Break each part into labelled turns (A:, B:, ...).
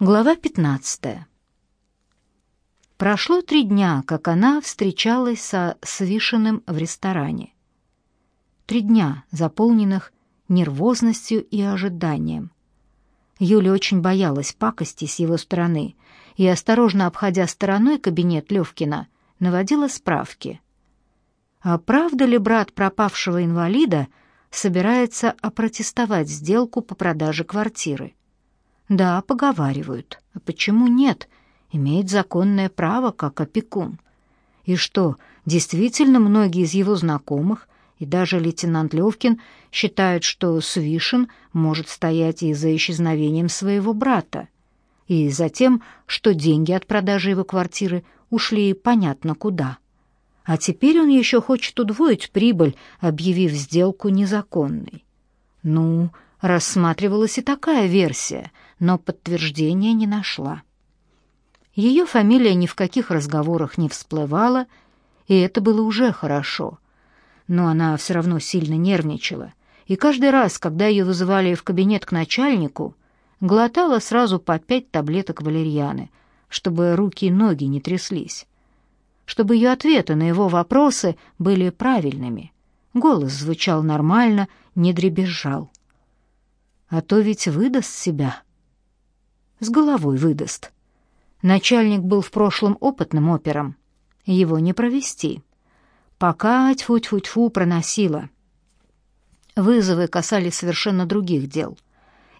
A: Глава 15. Прошло три дня, как она встречалась со Свишиным в ресторане. Три дня, заполненных нервозностью и ожиданием. Юля очень боялась пакости с его стороны и, осторожно обходя стороной кабинет Левкина, наводила справки. А правда ли брат пропавшего инвалида собирается опротестовать сделку по продаже квартиры? Да, поговаривают. А почему нет? Имеет законное право, как опекун. И что, действительно многие из его знакомых и даже лейтенант Левкин считают, что Свишин может стоять и за исчезновением своего брата, и за тем, что деньги от продажи его квартиры ушли понятно куда. А теперь он еще хочет удвоить прибыль, объявив сделку незаконной. Ну, рассматривалась и такая версия — но подтверждения не нашла. Ее фамилия ни в каких разговорах не всплывала, и это было уже хорошо. Но она все равно сильно нервничала, и каждый раз, когда ее вызывали в кабинет к начальнику, глотала сразу по пять таблеток валерьяны, чтобы руки и ноги не тряслись, чтобы ее ответы на его вопросы были правильными. Голос звучал нормально, не дребезжал. А то ведь выдаст себя с головой выдаст. Начальник был в прошлом опытным опером. Его не провести. Пока тьфу-тьфу-тьфу проносила. Вызовы касались совершенно других дел.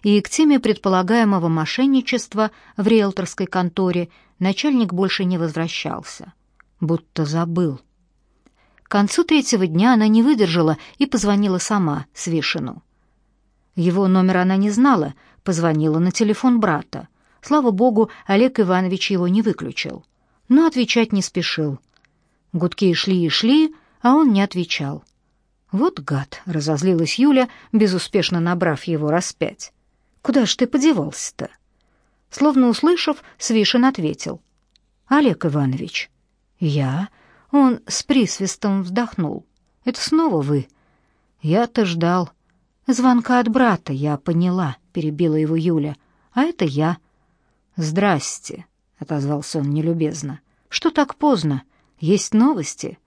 A: И к теме предполагаемого мошенничества в риэлторской конторе начальник больше не возвращался. Будто забыл. К концу третьего дня она не выдержала и позвонила сама Свишину. Его номер она не знала, позвонила на телефон брата. Слава богу, Олег Иванович его не выключил, но отвечать не спешил. Гудки шли и шли, а он не отвечал. «Вот гад!» — разозлилась Юля, безуспешно набрав его раз пять. «Куда ж ты подевался-то?» Словно услышав, Свишин ответил. «Олег Иванович». «Я?» Он с присвистом вздохнул. «Это снова вы?» «Я-то ждал». «Звонка от брата, я поняла», — перебила его Юля. «А это я». «Здрасте», — отозвался он нелюбезно. «Что так поздно? Есть новости?»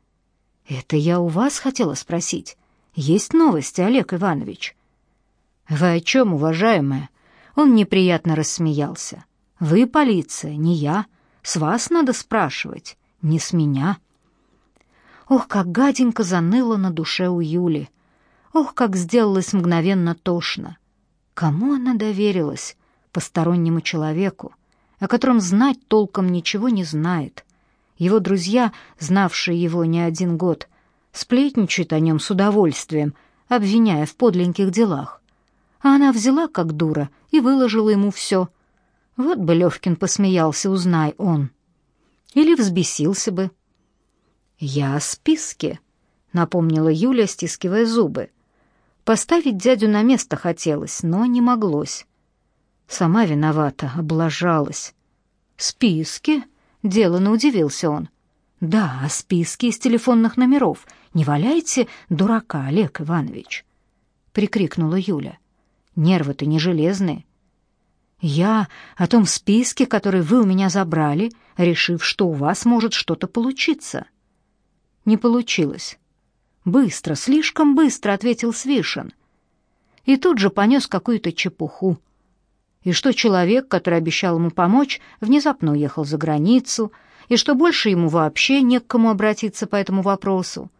A: «Это я у вас хотела спросить. Есть новости, Олег Иванович?» «Вы о чем, уважаемая?» Он неприятно рассмеялся. «Вы полиция, не я. С вас надо спрашивать, не с меня». Ох, как гаденько заныло на душе у Юли. Ох, как сделалось мгновенно тошно. Кому она доверилась? Постороннему человеку, о котором знать толком ничего не знает. Его друзья, знавшие его не один год, сплетничают о нем с удовольствием, обвиняя в подленьких делах. А она взяла, как дура, и выложила ему все. Вот бы Левкин посмеялся, узнай он. Или взбесился бы. «Я о списке», — напомнила Юля, стискивая зубы. Поставить дядю на место хотелось, но не моглось. Сама виновата, облажалась. «Списки?» — деланно удивился он. «Да, списки из телефонных номеров. Не валяйте дурака, Олег Иванович!» — прикрикнула Юля. «Нервы-то не железные. Я о том списке, который вы у меня забрали, решив, что у вас может что-то получиться». Не получилось. Быстро, слишком быстро, ответил Свишин. И тут же понес какую-то чепуху. И что человек, который обещал ему помочь, внезапно уехал за границу, и что больше ему вообще не к кому обратиться по этому вопросу.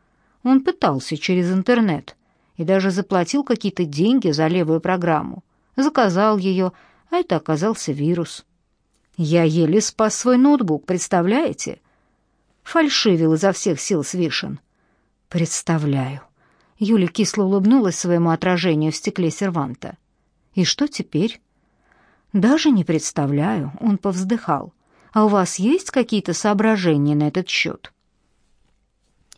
A: Он пытался через интернет и даже заплатил какие-то деньги за левую программу. Заказал ее, а это оказался вирус. Я еле спас свой ноутбук, представляете? Фальшивил изо всех сил Свишин. Представляю. Юля кисло улыбнулась своему отражению в стекле серванта. И что теперь? Даже не представляю, он повздыхал. А у вас есть какие-то соображения на этот счет?»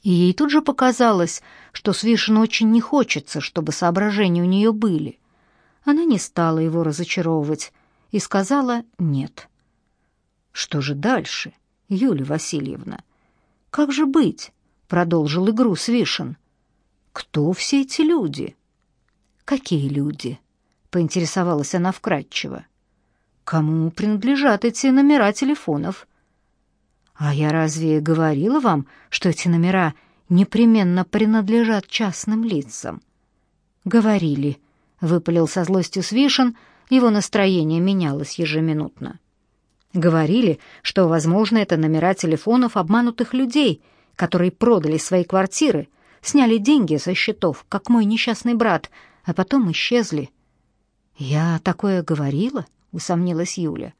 A: И ей тут же показалось, что Свишину очень не хочется, чтобы соображения у нее были. Она не стала его разочаровывать и сказала «нет». «Что же дальше, Юлия Васильевна? Как же быть? Продолжил игру Свишин. Кто все эти люди? Какие люди? поинтересовалась она вкратчиво. кому принадлежат эти номера телефонов. А я разве говорила вам, что эти номера непременно принадлежат частным лицам? Говорили, выпалил со злостью Свишин, его настроение менялось ежеминутно. Говорили, что, возможно, это номера телефонов обманутых людей, которые продали свои квартиры, сняли деньги со счетов, как мой несчастный брат, а потом исчезли. Я такое говорила? усомнилась Юля.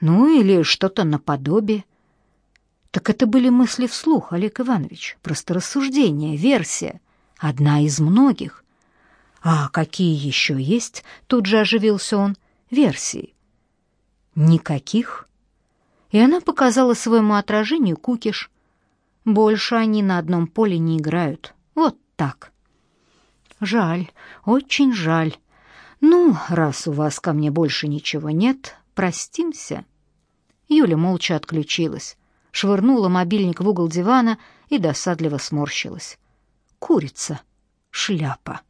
A: Ну или что-то наподобие. Так это были мысли вслух, Олег Иванович, просто рассуждение, версия, одна из многих. А какие еще есть? Тут же оживился он. Версии. Никаких. И она показала своему отражению кукиш. Больше они на одном поле не играют. Вот так. Жаль, очень жаль. Ну, раз у вас ко мне больше ничего нет, простимся. Юля молча отключилась, швырнула мобильник в угол дивана и досадливо сморщилась. Курица, шляпа.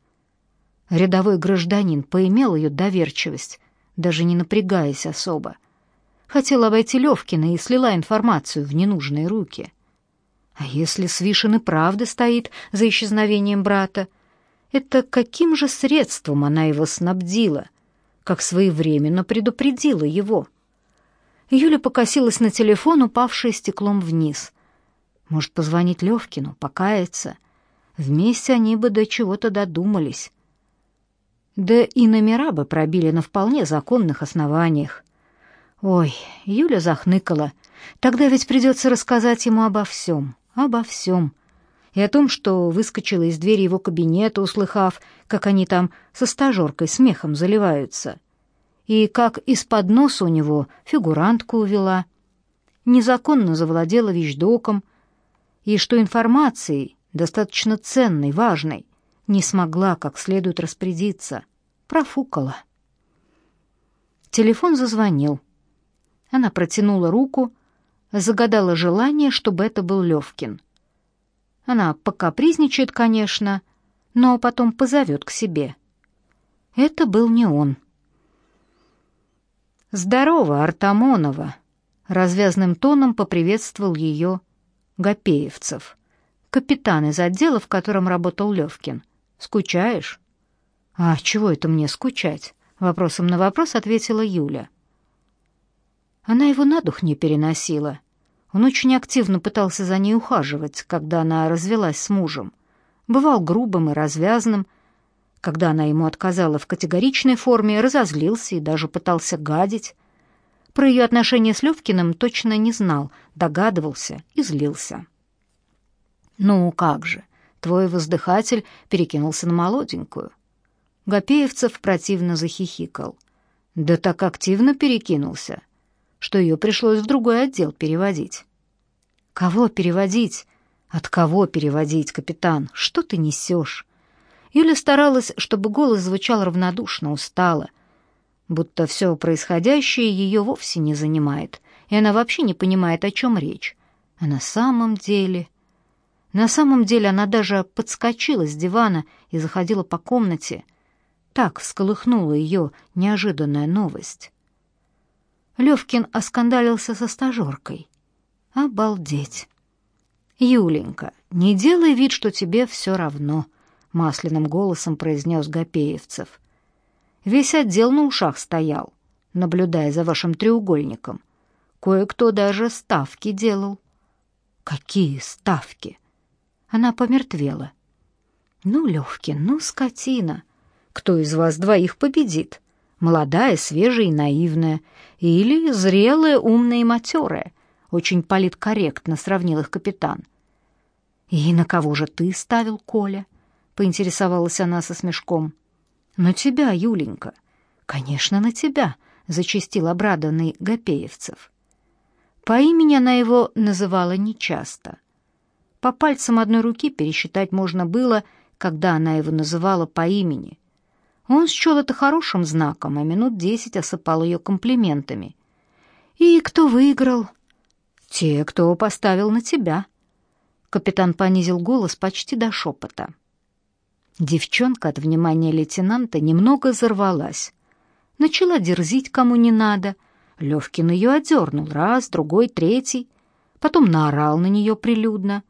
A: Рядовой гражданин поимел ее доверчивость, даже не напрягаясь особо. Хотела обойти Левкина и слила информацию в ненужные руки. А если Свишин и правда стоит за исчезновением брата, это каким же средством она его снабдила, как своевременно предупредила его? Юля покосилась на телефон, упавший стеклом вниз. Может, позвонить Левкину, покаяться? Вместе они бы до чего-то додумались. Да и номера бы пробили на вполне законных основаниях. Ой, Юля захныкала. Тогда ведь придется рассказать ему обо всем обо всем. И о том, что выскочила из двери его кабинета, услыхав, как они там со стажеркой смехом заливаются. И как из-под носа у него фигурантку увела. Незаконно завладела вещдоком. И что информацией, достаточно ценной, важной, не смогла как следует распорядиться. Профукала. Телефон зазвонил. Она протянула руку, загадала желание, чтобы это был Левкин. Она покапризничает, конечно, но потом позовет к себе. Это был не он. «Здорово, Артамонова!» — развязным тоном поприветствовал ее Гапеевцев, капитан из отдела, в котором работал Левкин. «Скучаешь?» «А чего это мне скучать?» — вопросом на вопрос ответила Юля. Она его на дух не переносила. Он очень активно пытался за ней ухаживать, когда она развелась с мужем. Бывал грубым и развязным. Когда она ему отказала в категоричной форме, разозлился и даже пытался гадить. Про ее отношения с Левкиным точно не знал, догадывался и злился. «Ну как же, твой воздыхатель перекинулся на молоденькую». Гапеевцев противно захихикал. «Да так активно перекинулся, что ее пришлось в другой отдел переводить. Кого переводить? От кого переводить, капитан? Что ты несешь? Юля старалась, чтобы голос звучал равнодушно, устало, будто все происходящее ее вовсе не занимает, и она вообще не понимает, о чем речь. А на самом деле... На самом деле она даже подскочила с дивана и заходила по комнате. Так всколыхнула ее неожиданная новость. Левкин оскандалился со стажеркой. Обалдеть. Юленька, не делай вид, что тебе все равно, масляным голосом произнес Гапеевцев. Весь отдел на ушах стоял, наблюдая за вашим треугольником. Кое-кто даже ставки делал. Какие ставки? Она помертвела. Ну, Левкин, ну, скотина. Кто из вас двоих победит? Молодая, свежая и наивная, или зрелая, умная и матерая. Очень политкорректно сравнил их капитан. «И на кого же ты ставил, Коля?» — поинтересовалась она со смешком. «На тебя, Юленька». «Конечно, на тебя», — зачастил обрадованный Гапеевцев. По имени она его называла нечасто. По пальцам одной руки пересчитать можно было, когда она его называла по имени, он счел это хорошим знаком, а минут десять осыпал ее комплиментами. «И кто выиграл?» «Те, кто поставил на тебя». Капитан понизил голос почти до шепота. Девчонка от внимания лейтенанта немного взорвалась. Начала дерзить кому не надо. Левкин ее одернул раз, другой, третий. Потом наорал на нее прилюдно.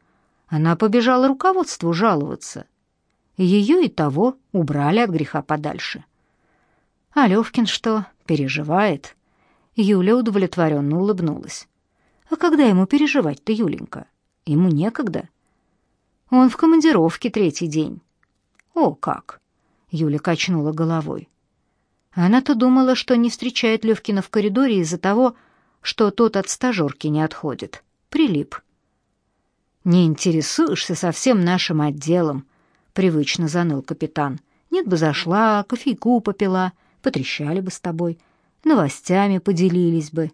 A: Она побежала руководству жаловаться. Ее и того убрали от греха подальше. А Левкин что, переживает? Юля удовлетворенно улыбнулась. А когда ему переживать-то, Юленька? Ему некогда. Он в командировке третий день. О, как! Юля качнула головой. Она-то думала, что не встречает Левкина в коридоре из-за того, что тот от стажерки не отходит. Прилип. «Не интересуешься совсем нашим отделом», — привычно заныл капитан. «Нет бы зашла, кофейку попила, потрещали бы с тобой, новостями поделились бы».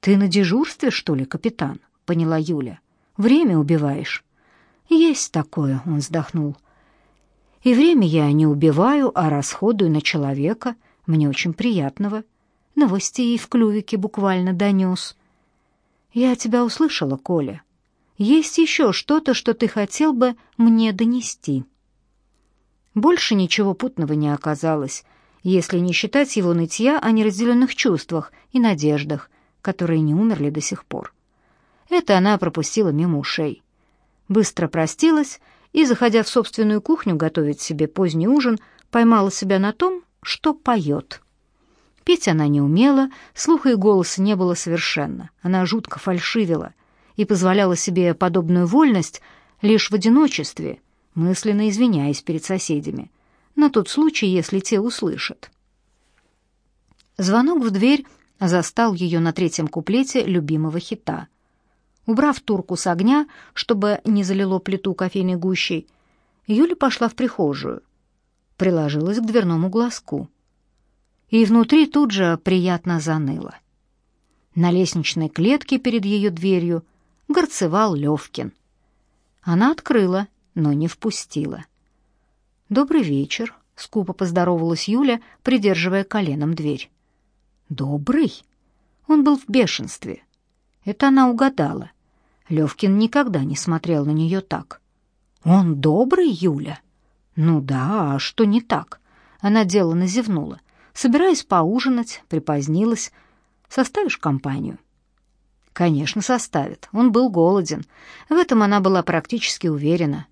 A: «Ты на дежурстве, что ли, капитан?» — поняла Юля. «Время убиваешь». «Есть такое», — он вздохнул. «И время я не убиваю, а расходую на человека, мне очень приятного. Новостей в клювике буквально донес». «Я тебя услышала, Коля. Есть еще что-то, что ты хотел бы мне донести?» Больше ничего путного не оказалось, если не считать его нытья о неразделенных чувствах и надеждах, которые не умерли до сих пор. Это она пропустила мимо ушей. Быстро простилась и, заходя в собственную кухню готовить себе поздний ужин, поймала себя на том, что поет. Петь она не умела, слуха и голоса не было совершенно. Она жутко фальшивила и позволяла себе подобную вольность лишь в одиночестве, мысленно извиняясь перед соседями, на тот случай, если те услышат. Звонок в дверь застал ее на третьем куплете любимого хита. Убрав турку с огня, чтобы не залило плиту кофейной гущей, Юля пошла в прихожую, приложилась к дверному глазку — и внутри тут же приятно заныло. На лестничной клетке перед ее дверью горцевал Левкин. Она открыла, но не впустила. «Добрый вечер», — скупо поздоровалась Юля, придерживая коленом дверь. «Добрый?» Он был в бешенстве. Это она угадала. Левкин никогда не смотрел на нее так. «Он добрый, Юля?» «Ну да, а что не так?» Она деланно зевнула. Собираюсь поужинать, припозднилась. Составишь компанию?» Конечно, составит. Он был голоден. В этом она была практически уверена.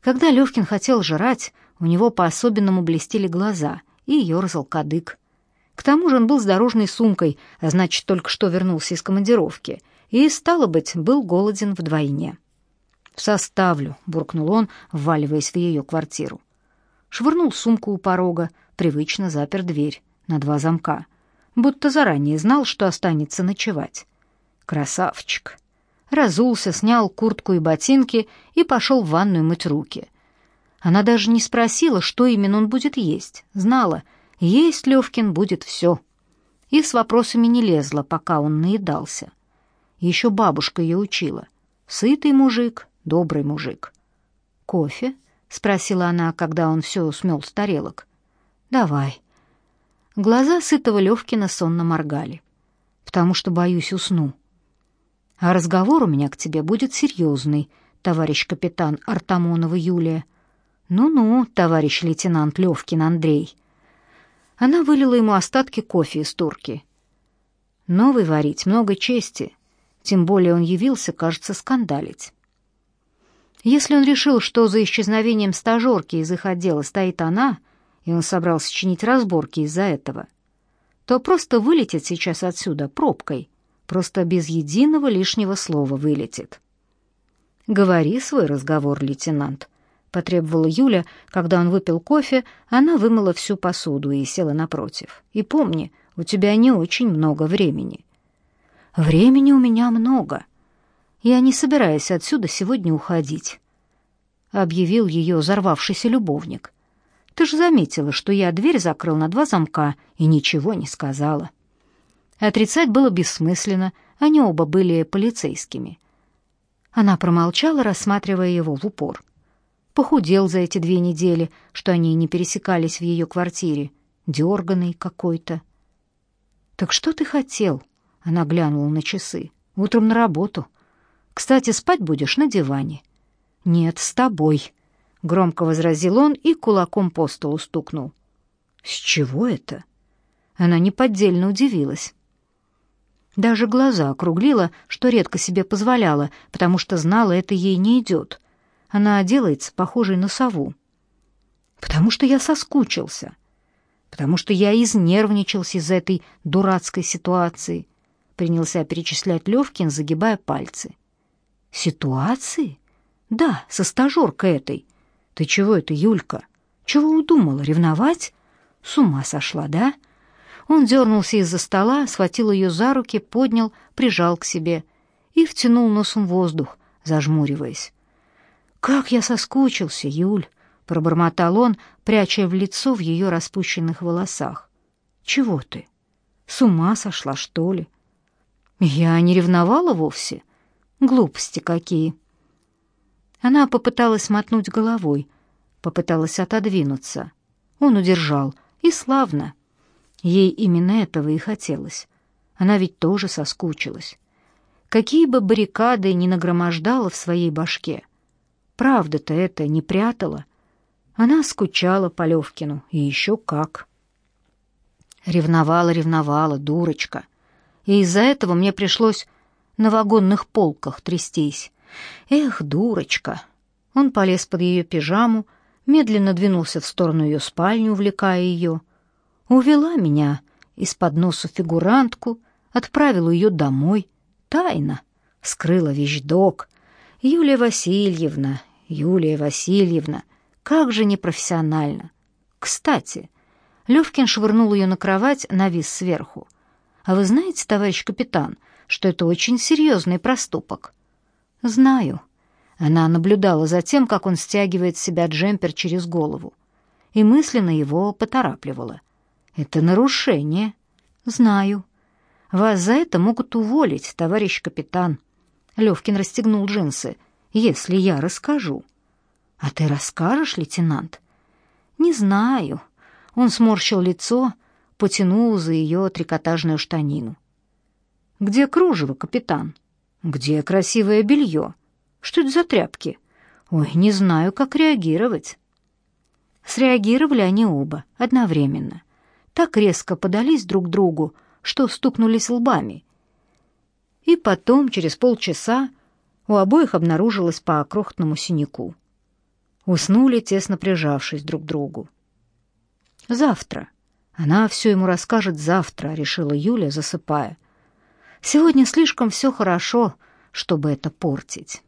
A: Когда Левкин хотел жрать, у него по-особенному блестели глаза и ерзал кадык. К тому же он был с дорожной сумкой, а значит, только что вернулся из командировки, и, стало быть, был голоден вдвойне. «Составлю», — буркнул он, вваливаясь в ее квартиру. Швырнул сумку у порога, привычно запер дверь на два замка, будто заранее знал, что останется ночевать. Красавчик. Разулся, снял куртку и ботинки и пошел в ванную мыть руки. Она даже не спросила, что именно он будет есть. Знала, есть Левкин будет все. И с вопросами не лезла, пока он наедался. Еще бабушка ее учила. Сытый мужик, добрый мужик. «Кофе?» — спросила она, когда он все смел с тарелок. Давай. Глаза сытого Левкина сонно моргали. Потому что боюсь усну. А разговор у меня к тебе будет серьезный, товарищ капитан Артамонова Юлия. Ну-ну, товарищ лейтенант Левкин Андрей. Она вылила ему остатки кофе из турки. Новый варить много чести, тем более он явился, кажется, скандалить. Если он решил, что за исчезновением стажерки из их отдела стоит она, и он собрался чинить разборки из-за этого, то просто вылетит сейчас отсюда пробкой, просто без единого лишнего слова вылетит. «Говори свой разговор, лейтенант», — потребовала Юля, когда он выпил кофе, она вымыла всю посуду и села напротив. «И помни, у тебя не очень много времени». «Времени у меня много. Я не собираюсь отсюда сегодня уходить», — объявил ее взорвавшийся любовник. Ты же заметила, что я дверь закрыл на два замка и ничего не сказала. Отрицать было бессмысленно, они оба были полицейскими. Она промолчала, рассматривая его в упор. Похудел за эти две недели, что они не пересекались в ее квартире, дерганый какой-то. «Так что ты хотел?» — она глянула на часы. «Утром на работу. Кстати, спать будешь на диване». «Нет, с тобой», громко возразил он и кулаком по столу стукнул. С чего это? Она неподдельно удивилась. Даже глаза округлила, что редко себе позволяла, потому что знала, это ей не идет. Она делается похожей на сову. «Потому что я соскучился. Потому что я изнервничался из этой дурацкой ситуации», — принялся перечислять Левкин, загибая пальцы. «Ситуации? Да, со стажеркой этой. Ты чего это, Юлька? Чего удумала, ревновать? С ума сошла, да?» Он дернулся из-за стола, схватил ее за руки, поднял, прижал к себе и втянул носом воздух, зажмуриваясь. «Как я соскучился, Юль!» — пробормотал он, пряча в лицо в ее распущенных волосах. «Чего ты? С ума сошла, что ли?» «Я не ревновала вовсе. Глупости какие!» Она попыталась мотнуть головой, попыталась отодвинуться. Он удержал, и славно — Ей именно этого и хотелось. Она ведь тоже соскучилась. Какие бы баррикады ни нагромождала в своей башке, правда-то это не прятала. Она скучала по Левкину, и еще как. Ревновала, ревновала, дурочка. И из-за этого мне пришлось на вагонных полках трястись. Эх, дурочка. Он полез под ее пижаму, медленно двинулся в сторону ее спальни, увлекая ее — Увела меня из-под носу фигурантку, отправила ее домой. Тайно. Скрыла вещдок. Юлия Васильевна, Юлия Васильевна, как же непрофессионально. Кстати, Левкин швырнул ее на кровать, навис сверху. А вы знаете, товарищ капитан, что это очень серьезный проступок? Знаю. Она наблюдала за тем, как он стягивает с себя джемпер через голову, и мысленно его поторапливала. Это нарушение. Знаю. Вас за это могут уволить, товарищ капитан. Левкин расстегнул джинсы. Если я расскажу. А ты расскажешь, лейтенант? Не знаю. Он сморщил лицо, потянул за ее трикотажную штанину. Где кружево, капитан? Где красивое белье? Что это за тряпки? Ой, не знаю, как реагировать. Среагировали они оба одновременно так резко подались друг другу, что стукнулись лбами. И потом, через полчаса, у обоих обнаружилось по крохотному синяку. Уснули, тесно прижавшись друг к другу. «Завтра. Она все ему расскажет завтра», — решила Юля, засыпая. «Сегодня слишком все хорошо, чтобы это портить».